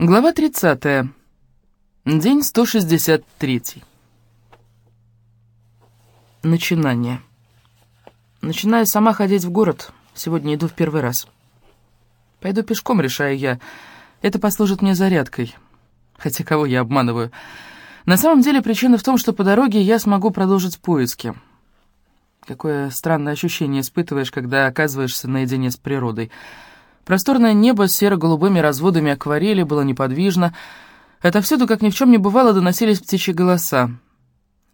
Глава 30. День 163. Начинание. Начинаю сама ходить в город. Сегодня иду в первый раз. Пойду пешком, решаю я. Это послужит мне зарядкой. Хотя кого я обманываю? На самом деле причина в том, что по дороге я смогу продолжить поиски. Какое странное ощущение испытываешь, когда оказываешься наедине с природой. Просторное небо с серо-голубыми разводами акварели было неподвижно. Отовсюду, как ни в чем не бывало, доносились птичьи голоса.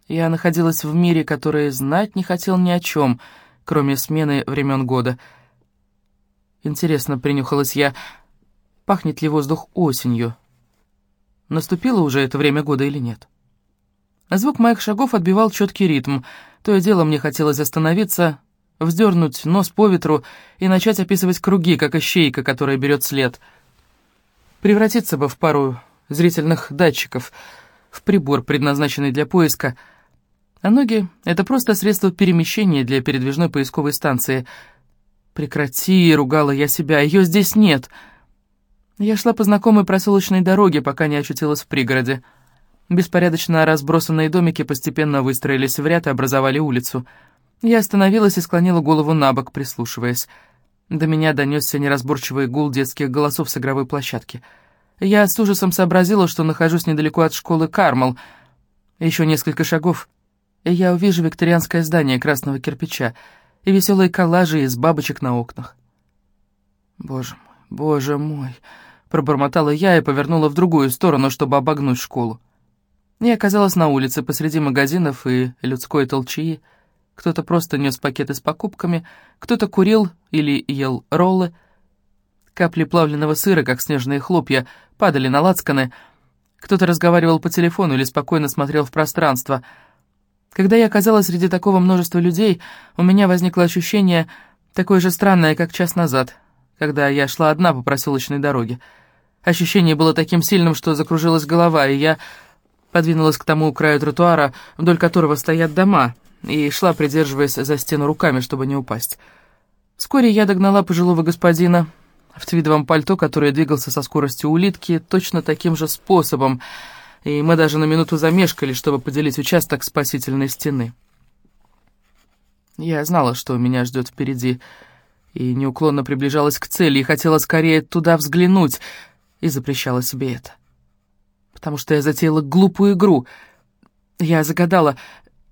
Я находилась в мире, который знать не хотел ни о чем, кроме смены времен года. Интересно, принюхалась я, пахнет ли воздух осенью? Наступило уже это время года или нет? Звук моих шагов отбивал четкий ритм. То и дело мне хотелось остановиться, вздернуть нос по ветру и начать описывать круги, как ищейка, которая берет след. Превратиться бы в пару зрительных датчиков, в прибор, предназначенный для поиска. А ноги — это просто средство перемещения для передвижной поисковой станции. «Прекрати!» — ругала я себя. «Ее здесь нет!» Я шла по знакомой проселочной дороге, пока не очутилась в пригороде. Беспорядочно разбросанные домики постепенно выстроились в ряд и образовали улицу — я остановилась и склонила голову на бок, прислушиваясь. До меня донесся неразборчивый гул детских голосов с игровой площадки. Я с ужасом сообразила, что нахожусь недалеко от школы Кармал. Еще несколько шагов, и я увижу викторианское здание красного кирпича и веселые коллажи из бабочек на окнах. «Боже мой, боже мой!» — пробормотала я и повернула в другую сторону, чтобы обогнуть школу. Я оказалась на улице посреди магазинов и людской толчии — кто-то просто нес пакеты с покупками, кто-то курил или ел роллы. Капли плавленного сыра, как снежные хлопья, падали на лацканы. Кто-то разговаривал по телефону или спокойно смотрел в пространство. Когда я оказалась среди такого множества людей, у меня возникло ощущение, такое же странное, как час назад, когда я шла одна по проселочной дороге. Ощущение было таким сильным, что закружилась голова, и я подвинулась к тому краю тротуара, вдоль которого стоят дома — и шла, придерживаясь за стену руками, чтобы не упасть. Вскоре я догнала пожилого господина в твидовом пальто, который двигался со скоростью улитки, точно таким же способом, и мы даже на минуту замешкали, чтобы поделить участок спасительной стены. Я знала, что меня ждет впереди, и неуклонно приближалась к цели, и хотела скорее туда взглянуть, и запрещала себе это. Потому что я затеяла глупую игру. Я загадала,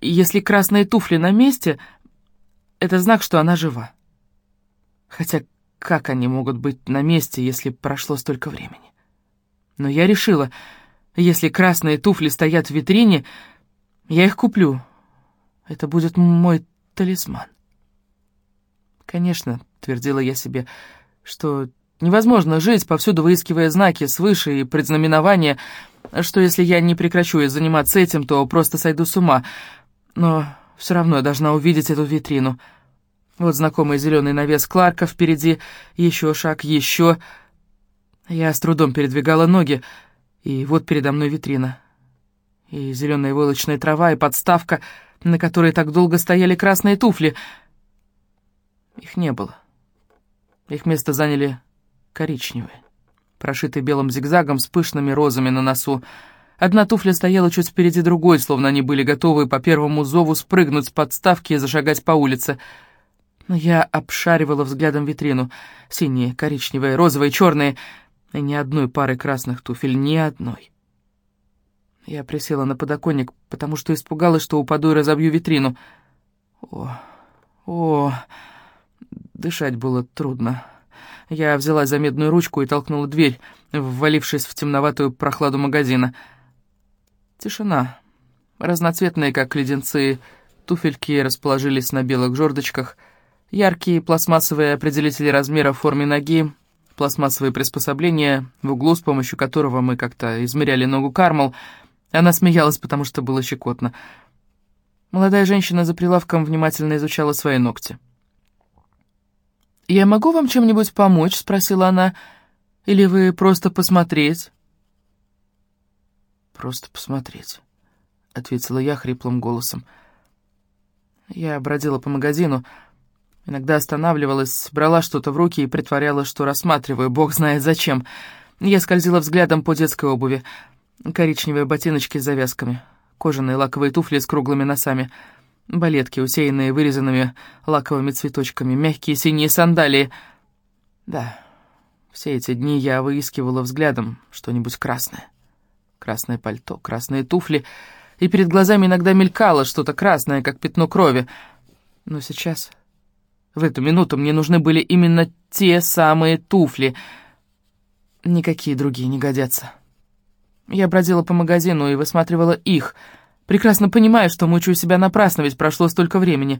если красные туфли на месте, это знак, что она жива. Хотя как они могут быть на месте, если прошло столько времени? Но я решила, если красные туфли стоят в витрине, я их куплю. Это будет мой талисман. Конечно, твердила я себе, что невозможно жить, повсюду выискивая знаки свыше и предзнаменования, что если я не прекращу заниматься этим, то просто сойду с ума — но все равно я должна увидеть эту витрину. Вот знакомый зеленый навес Кларка впереди, еще шаг, еще. Я с трудом передвигала ноги, и вот передо мной витрина. И зеленая войлочная трава, и подставка, на которой так долго стояли красные туфли. Их не было. Их место заняли коричневые, прошитые белым зигзагом с пышными розами на носу. Одна туфля стояла чуть впереди другой, словно они были готовы по первому зову спрыгнуть с подставки и зашагать по улице. Но я обшаривала взглядом витрину. Синие, коричневые, розовые, черные. И ни одной пары красных туфель, ни одной. Я присела на подоконник, потому что испугалась, что упаду и разобью витрину. О, о, дышать было трудно. Я взялась за медную ручку и толкнула дверь, ввалившись в темноватую прохладу магазина — Тишина. Разноцветные, как леденцы, туфельки расположились на белых жердочках. Яркие пластмассовые определители размера в форме ноги, пластмассовые приспособления, в углу, с помощью которого мы как-то измеряли ногу Кармал. Она смеялась, потому что было щекотно. Молодая женщина за прилавком внимательно изучала свои ногти. «Я могу вам чем-нибудь помочь?» — спросила она. «Или вы просто посмотреть?» «Просто посмотреть», — ответила я хриплым голосом. Я бродила по магазину, иногда останавливалась, брала что-то в руки и притворяла, что рассматриваю, бог знает зачем. Я скользила взглядом по детской обуви. Коричневые ботиночки с завязками, кожаные лаковые туфли с круглыми носами, балетки, усеянные вырезанными лаковыми цветочками, мягкие синие сандалии. Да, все эти дни я выискивала взглядом что-нибудь красное. Красное пальто, красные туфли, и перед глазами иногда мелькало что-то красное, как пятно крови. Но сейчас, в эту минуту, мне нужны были именно те самые туфли. Никакие другие не годятся. Я бродила по магазину и высматривала их, прекрасно понимая, что мучаю себя напрасно, ведь прошло столько времени.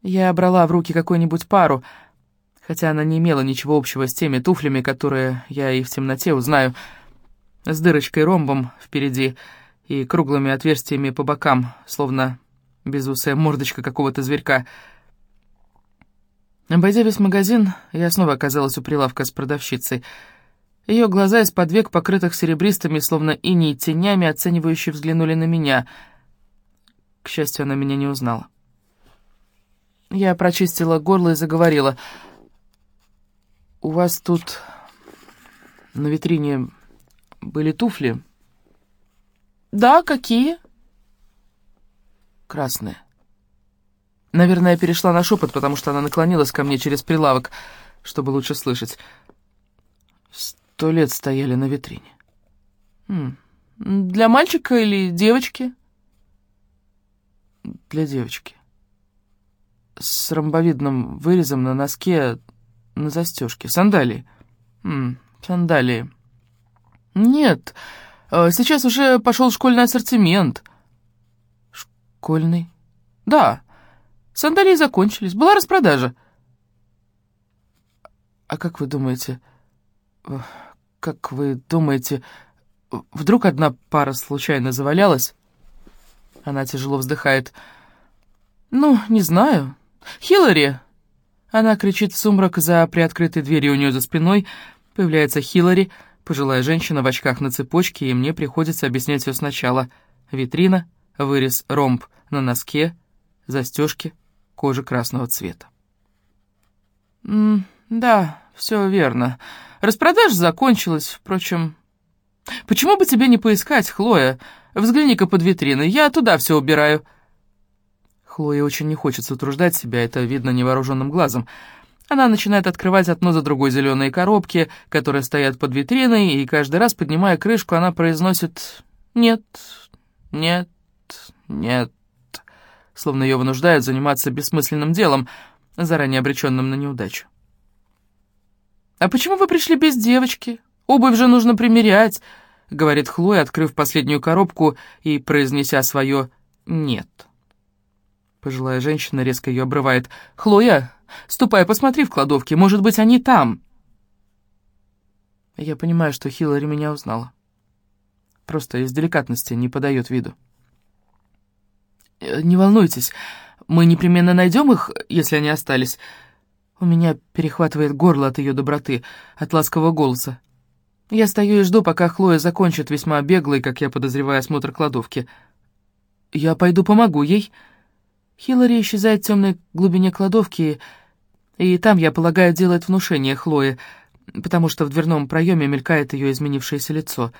Я брала в руки какую-нибудь пару — хотя она не имела ничего общего с теми туфлями, которые я и в темноте узнаю, с дырочкой-ромбом впереди и круглыми отверстиями по бокам, словно безусая мордочка какого-то зверька. Обойдя весь магазин, я снова оказалась у прилавка с продавщицей. Ее глаза из-под век, покрытых серебристыми, словно иней тенями, оценивающе взглянули на меня. К счастью, она меня не узнала. Я прочистила горло и заговорила — «У вас тут на витрине были туфли?» «Да, какие?» «Красные». Наверное, я перешла на шепот, потому что она наклонилась ко мне через прилавок, чтобы лучше слышать. Сто лет стояли на витрине. Хм. «Для мальчика или девочки?» «Для девочки. С ромбовидным вырезом на носке на застежке. Сандалии. М, сандалии. Нет, э, сейчас уже пошел школьный ассортимент. Школьный? Да, сандалии закончились, была распродажа. А как вы думаете, э, как вы думаете, вдруг одна пара случайно завалялась? Она тяжело вздыхает. Ну, не знаю. Хиллари, она кричит в сумрак за приоткрытой дверью у нее за спиной. Появляется Хиллари, пожилая женщина в очках на цепочке, и мне приходится объяснять все сначала. Витрина, вырез ромб на носке, застежки, кожа красного цвета. М «Да, все верно. Распродажа закончилась, впрочем...» «Почему бы тебе не поискать, Хлоя? Взгляни-ка под витриной, я туда все убираю». Хлое очень не хочется утруждать себя, это видно невооруженным глазом. Она начинает открывать одно за другой зеленые коробки, которые стоят под витриной, и каждый раз, поднимая крышку, она произносит «нет, нет, нет», словно ее вынуждают заниматься бессмысленным делом, заранее обреченным на неудачу. «А почему вы пришли без девочки? Обувь же нужно примерять», — говорит Хлоя, открыв последнюю коробку и произнеся свое «нет». Пожилая женщина резко ее обрывает. «Хлоя, ступай, посмотри в кладовке, может быть, они там!» Я понимаю, что Хиллари меня узнала. Просто из деликатности не подает виду. Э, «Не волнуйтесь, мы непременно найдем их, если они остались». У меня перехватывает горло от ее доброты, от ласкового голоса. Я стою и жду, пока Хлоя закончит весьма беглый, как я подозреваю, осмотр кладовки. «Я пойду помогу ей», Хиллари исчезает в темной глубине кладовки, и там, я полагаю, делает внушение Хлое, потому что в дверном проеме мелькает ее изменившееся лицо.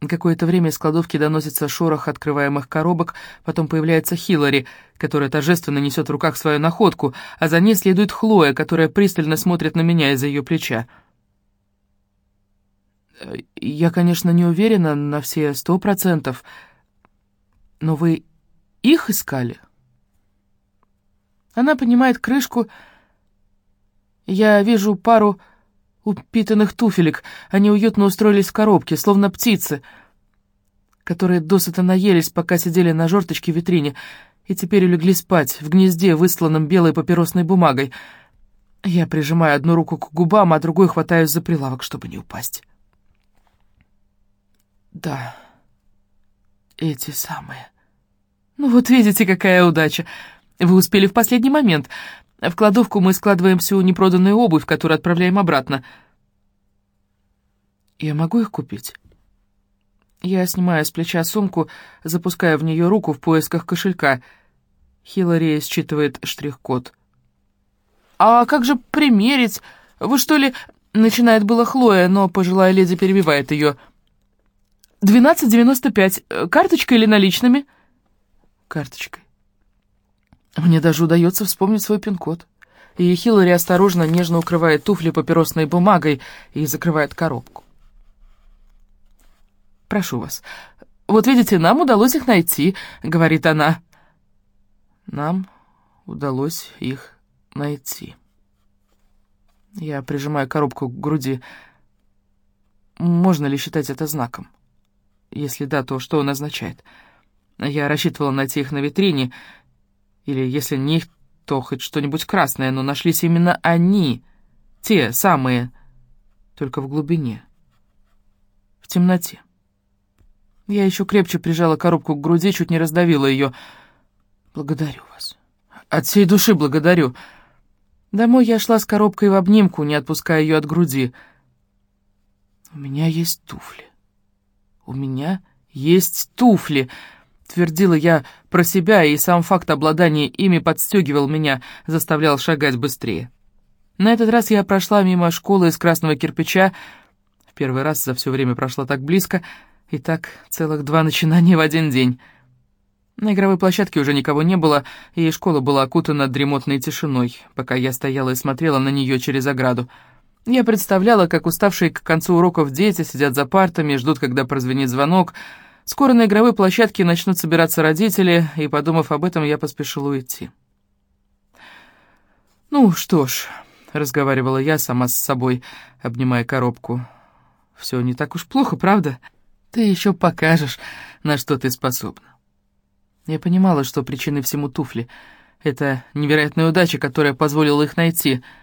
Какое-то время из кладовки доносится шорох открываемых коробок, потом появляется Хиллари, которая торжественно несет в руках свою находку, а за ней следует Хлоя, которая пристально смотрит на меня из-за ее плеча. «Я, конечно, не уверена на все сто процентов, но вы их искали. Она поднимает крышку. Я вижу пару упитанных туфелек. Они уютно устроились в коробке, словно птицы, которые досыта наелись, пока сидели на жерточке в витрине, и теперь улегли спать в гнезде, высланном белой папиросной бумагой. Я прижимаю одну руку к губам, а другой хватаюсь за прилавок, чтобы не упасть. Да, эти самые. «Ну вот видите, какая удача. Вы успели в последний момент. В кладовку мы складываем всю непроданную обувь, которую отправляем обратно». «Я могу их купить?» Я снимаю с плеча сумку, запуская в нее руку в поисках кошелька. Хиллари считывает штрих-код. «А как же примерить? Вы что ли...» Начинает было Хлоя, но пожилая леди перебивает ее. «Двенадцать девяносто пять. Карточкой или наличными?» «Карточкой». Мне даже удается вспомнить свой пин-код. И Хиллари осторожно, нежно укрывает туфли папиросной бумагой и закрывает коробку. «Прошу вас. Вот видите, нам удалось их найти», — говорит она. «Нам удалось их найти». Я прижимаю коробку к груди. Можно ли считать это знаком? Если да, то что он означает? Я рассчитывала найти их на витрине, или если не их, то хоть что-нибудь красное, но нашлись именно они, те самые, только в глубине, в темноте. Я еще крепче прижала коробку к груди, чуть не раздавила ее. Благодарю вас. От всей души благодарю. Домой я шла с коробкой в обнимку, не отпуская ее от груди. «У меня есть туфли. У меня есть туфли!» Твердила я про себя, и сам факт обладания ими подстегивал меня, заставлял шагать быстрее. На этот раз я прошла мимо школы из красного кирпича. В первый раз за все время прошла так близко, и так целых два начинания в один день — на игровой площадке уже никого не было, и школа была окутана дремотной тишиной, пока я стояла и смотрела на нее через ограду. Я представляла, как уставшие к концу уроков дети сидят за партами, ждут, когда прозвенит звонок. Скоро на игровой площадке начнут собираться родители, и, подумав об этом, я поспешила уйти. «Ну что ж», — разговаривала я сама с собой, обнимая коробку, — «все не так уж плохо, правда? Ты еще покажешь, на что ты способна». Я понимала, что причиной всему туфли. Это невероятная удача, которая позволила их найти —